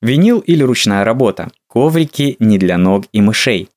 Винил или ручная работа. Коврики не для ног и мышей.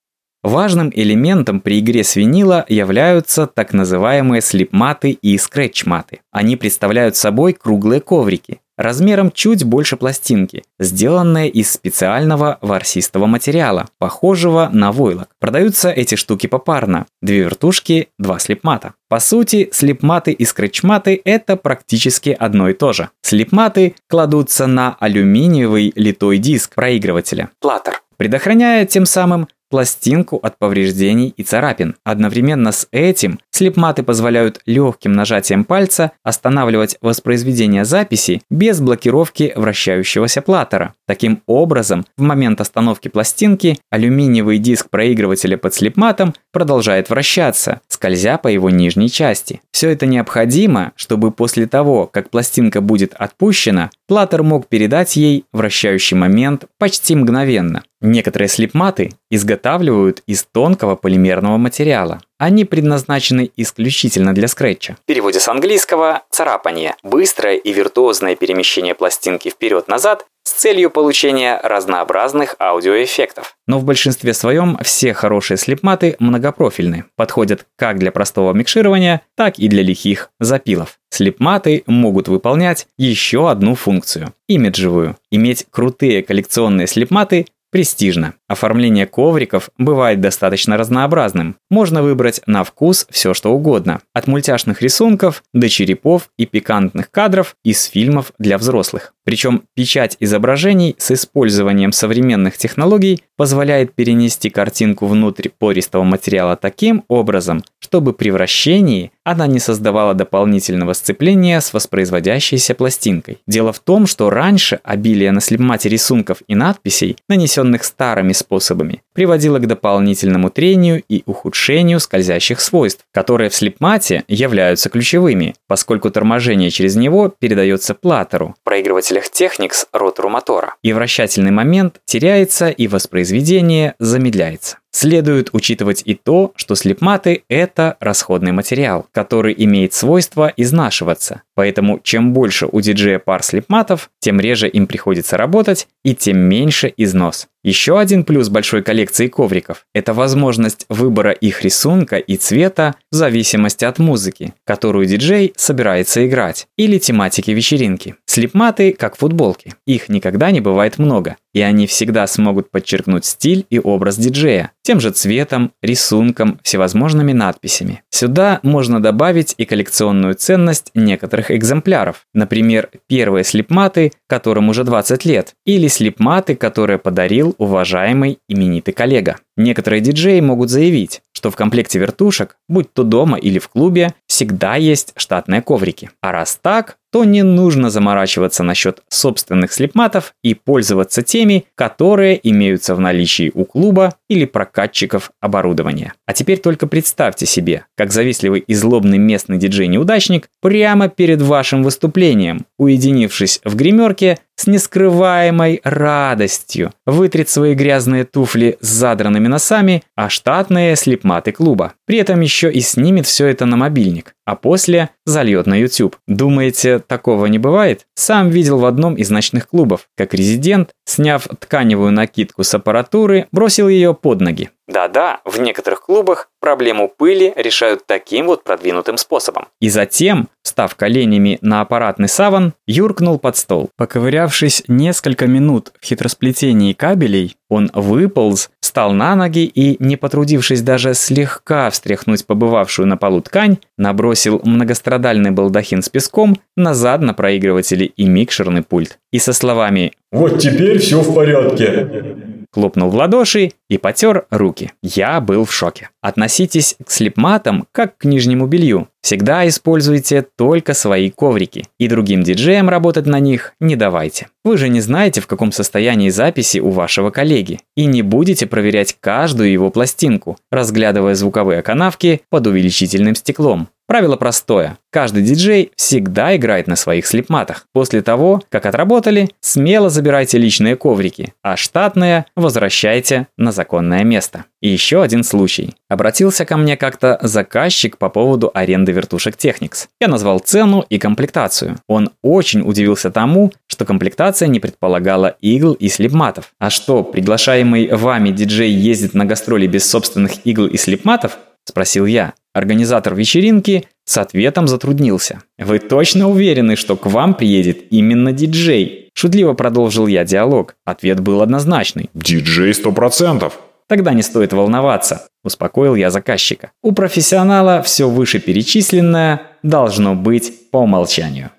Важным элементом при игре с винила являются так называемые слипматы и скретчматы. Они представляют собой круглые коврики, размером чуть больше пластинки, сделанные из специального ворсистого материала, похожего на войлок. Продаются эти штуки попарно. Две вертушки, два слепмата. По сути, слепматы и скретчматы – это практически одно и то же. Слепматы кладутся на алюминиевый литой диск проигрывателя, платтер, предохраняя тем самым пластинку от повреждений и царапин. Одновременно с этим слепматы позволяют легким нажатием пальца останавливать воспроизведение записи без блокировки вращающегося платтера. Таким образом, в момент остановки пластинки алюминиевый диск проигрывателя под слепматом продолжает вращаться, скользя по его нижней части. Все это необходимо, чтобы после того, как пластинка будет отпущена, платтер мог передать ей вращающий момент почти мгновенно. Некоторые слепматы изготавливают из тонкого полимерного материала. Они предназначены исключительно для скретча. В переводе с английского «царапание» – быстрое и виртуозное перемещение пластинки вперед-назад с целью получения разнообразных аудиоэффектов. Но в большинстве своем все хорошие слепматы многопрофильны, подходят как для простого микширования, так и для лихих запилов. Слепматы могут выполнять еще одну функцию – имиджевую. Иметь крутые коллекционные слепматы престижно. Оформление ковриков бывает достаточно разнообразным. Можно выбрать на вкус все что угодно. От мультяшных рисунков до черепов и пикантных кадров из фильмов для взрослых. Причем печать изображений с использованием современных технологий позволяет перенести картинку внутрь пористого материала таким образом, чтобы при вращении она не создавала дополнительного сцепления с воспроизводящейся пластинкой. Дело в том, что раньше обилие на слепмате рисунков и надписей, нанесенных старыми способами, приводило к дополнительному трению и ухудшению скользящих свойств, которые в слепмате являются ключевыми, поскольку торможение через него передается платтеру, проигрывателях Technics ротору мотора, и вращательный момент теряется и воспроизведение замедляется. Следует учитывать и то, что слепматы – это расходный материал, который имеет свойство изнашиваться. Поэтому чем больше у диджея пар слепматов, тем реже им приходится работать и тем меньше износ. Еще один плюс большой коллекции ковриков – это возможность выбора их рисунка и цвета в зависимости от музыки, которую диджей собирается играть, или тематики вечеринки. Слепматы как футболки. Их никогда не бывает много, и они всегда смогут подчеркнуть стиль и образ диджея, тем же цветом, рисунком, всевозможными надписями. Сюда можно добавить и коллекционную ценность некоторых экземпляров. Например, первые слепматы, которым уже 20 лет, или слепматы, которые подарил уважаемый именитый коллега. Некоторые диджеи могут заявить, что в комплекте вертушек, будь то дома или в клубе, всегда есть штатные коврики. А раз так, то не нужно заморачиваться насчет собственных слепматов и пользоваться теми, которые имеются в наличии у клуба или прокатчиков оборудования. А теперь только представьте себе, как завистливый и злобный местный диджей-неудачник прямо перед вашим выступлением, уединившись в гримерке, с нескрываемой радостью вытрет свои грязные туфли с задранными носами, а штатные слепматы клуба. При этом еще и снимет все это на мобильник а после зальет на YouTube. Думаете, такого не бывает? Сам видел в одном из ночных клубов, как резидент, сняв тканевую накидку с аппаратуры, бросил ее под ноги. Да-да, в некоторых клубах проблему пыли решают таким вот продвинутым способом. И затем, став коленями на аппаратный саван, юркнул под стол. Поковырявшись несколько минут в хитросплетении кабелей, он выполз, встал на ноги и, не потрудившись даже слегка встряхнуть побывавшую на полу ткань, набросил многострадальный балдахин с песком назад на проигрыватели и микшерный пульт. И со словами «Вот теперь все в порядке» хлопнул в ладоши и потер руки. Я был в шоке. Относитесь к слепматам как к нижнему белью. Всегда используйте только свои коврики, и другим диджеям работать на них не давайте. Вы же не знаете, в каком состоянии записи у вашего коллеги, и не будете проверять каждую его пластинку, разглядывая звуковые канавки под увеличительным стеклом. Правило простое. Каждый диджей всегда играет на своих слепматах. После того, как отработали, смело забирайте личные коврики, а штатные возвращайте на законное место. И еще один случай. Обратился ко мне как-то заказчик по поводу аренды вертушек Technics. Я назвал цену и комплектацию. Он очень удивился тому, что комплектация не предполагала игл и слепматов. А что, приглашаемый вами диджей ездит на гастроли без собственных игл и слепматов? Спросил я. Организатор вечеринки с ответом затруднился. «Вы точно уверены, что к вам приедет именно диджей?» Шутливо продолжил я диалог. Ответ был однозначный. «Диджей сто процентов!» Тогда не стоит волноваться, успокоил я заказчика. У профессионала все вышеперечисленное должно быть по умолчанию.